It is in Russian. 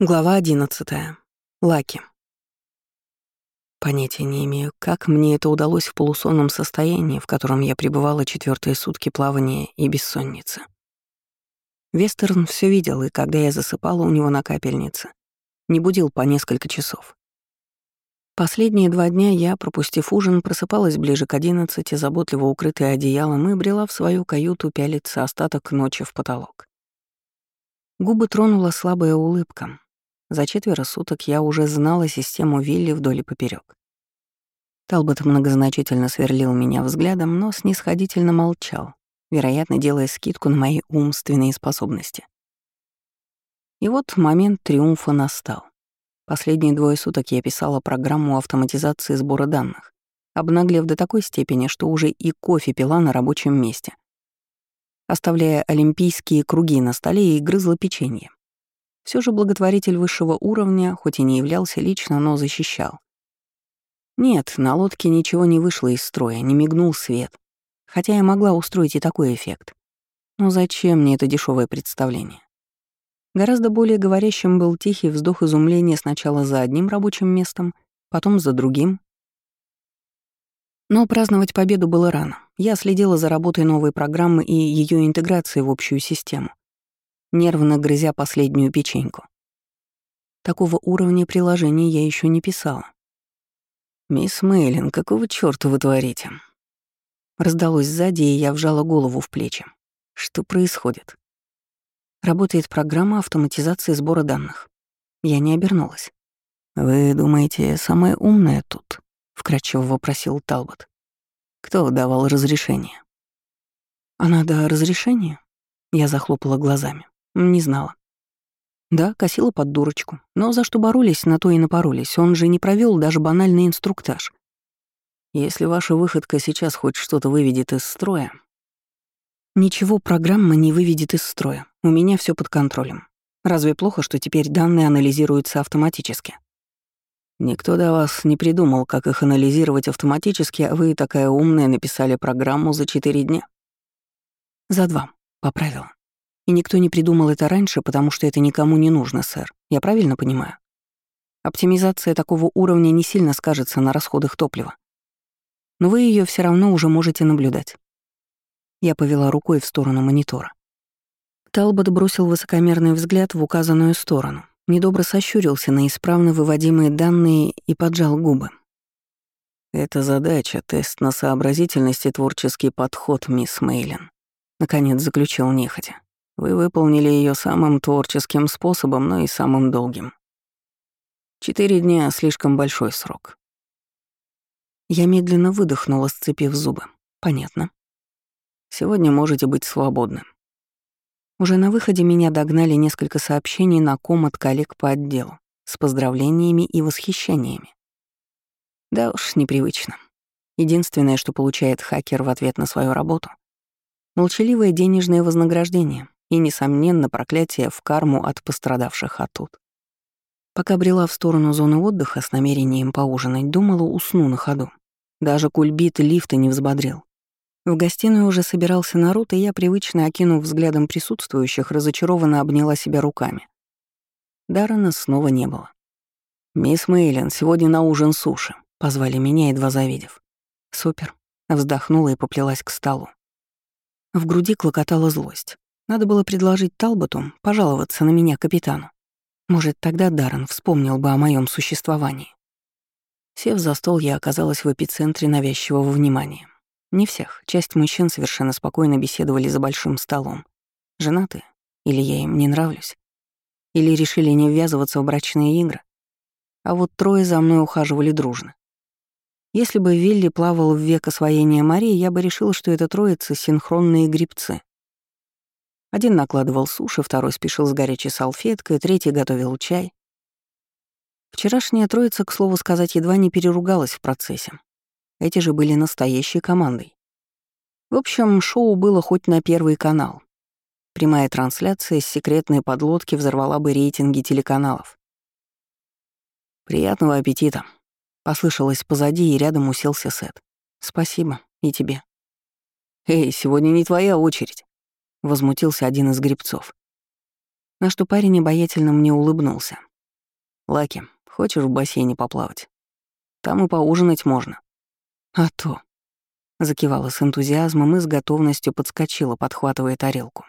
Глава 11. Лаки. Понятия не имею, как мне это удалось в полусонном состоянии, в котором я пребывала четвертые сутки плавания и бессонницы. Вестерн все видел, и когда я засыпала у него на капельнице, не будил по несколько часов. Последние два дня я, пропустив ужин, просыпалась ближе к одиннадцати, заботливо укрытая одеялом, и брела в свою каюту пялиться остаток ночи в потолок. Губы тронула слабая улыбка, за четверо суток я уже знала систему Вилли вдоль и поперек. Талбот многозначительно сверлил меня взглядом, но снисходительно молчал, вероятно, делая скидку на мои умственные способности. И вот момент триумфа настал. Последние двое суток я писала программу автоматизации сбора данных, обнаглев до такой степени, что уже и кофе пила на рабочем месте, оставляя олимпийские круги на столе и грызла печенье. Все же благотворитель высшего уровня, хоть и не являлся лично, но защищал. Нет, на лодке ничего не вышло из строя, не мигнул свет. Хотя я могла устроить и такой эффект. Но зачем мне это дешевое представление? Гораздо более говорящим был тихий вздох изумления сначала за одним рабочим местом, потом за другим. Но праздновать победу было рано. Я следила за работой новой программы и ее интеграцией в общую систему нервно грызя последнюю печеньку. Такого уровня приложения я еще не писала. «Мисс Мейлин, какого чёрта вы творите?» Раздалось сзади, и я вжала голову в плечи. Что происходит? Работает программа автоматизации сбора данных. Я не обернулась. «Вы думаете, самая умная тут?» — вкратчиво вопросил Талбот. «Кто давал разрешение?» «Она да разрешения?» Я захлопала глазами. Не знала. Да, косила под дурочку. Но за что боролись, на то и напоролись. Он же не провел даже банальный инструктаж. Если ваша выходка сейчас хоть что-то выведет из строя... Ничего программа не выведет из строя. У меня все под контролем. Разве плохо, что теперь данные анализируются автоматически? Никто до вас не придумал, как их анализировать автоматически, а вы, такая умная, написали программу за четыре дня. За два, поправила. И никто не придумал это раньше, потому что это никому не нужно, сэр. Я правильно понимаю? Оптимизация такого уровня не сильно скажется на расходах топлива. Но вы ее все равно уже можете наблюдать. Я повела рукой в сторону монитора. Талбот бросил высокомерный взгляд в указанную сторону, недобро сощурился на исправно выводимые данные и поджал губы. «Это задача, тест на сообразительность и творческий подход, мисс Мейлин», — наконец заключил нехотя. Вы выполнили ее самым творческим способом, но и самым долгим. Четыре дня — слишком большой срок. Я медленно выдохнула, сцепив зубы. Понятно. Сегодня можете быть свободны. Уже на выходе меня догнали несколько сообщений на ком от коллег по отделу с поздравлениями и восхищениями. Да уж, непривычно. Единственное, что получает хакер в ответ на свою работу — молчаливое денежное вознаграждение, и, несомненно, проклятие в карму от пострадавших оттуда. Пока брела в сторону зоны отдыха с намерением поужинать, думала, усну на ходу. Даже кульбит лифта не взбодрил. В гостиную уже собирался народ, и я, привычно окинув взглядом присутствующих, разочарованно обняла себя руками. Даррена снова не было. «Мисс Мейлин, сегодня на ужин суши», — позвали меня, едва завидев. «Супер», — вздохнула и поплелась к столу. В груди клокотала злость. Надо было предложить Талботу пожаловаться на меня капитану. Может, тогда Даррен вспомнил бы о моем существовании. Сев за стол, я оказалась в эпицентре навязчивого внимания. Не всех. Часть мужчин совершенно спокойно беседовали за большим столом. Женаты? Или я им не нравлюсь? Или решили не ввязываться в брачные игры? А вот трое за мной ухаживали дружно. Если бы Вилли плавал в век освоения Марии, я бы решила, что это троица — синхронные грибцы. Один накладывал суши, второй спешил с горячей салфеткой, третий готовил чай. Вчерашняя троица, к слову сказать, едва не переругалась в процессе. Эти же были настоящей командой. В общем, шоу было хоть на первый канал. Прямая трансляция с секретной подлодки взорвала бы рейтинги телеканалов. «Приятного аппетита!» — послышалось позади, и рядом уселся Сет. «Спасибо. И тебе». «Эй, сегодня не твоя очередь!» — возмутился один из грибцов. На что парень обаятельно мне улыбнулся. Лаки, хочешь в бассейне поплавать? Там и поужинать можно». «А то», — закивала с энтузиазмом и с готовностью подскочила, подхватывая тарелку.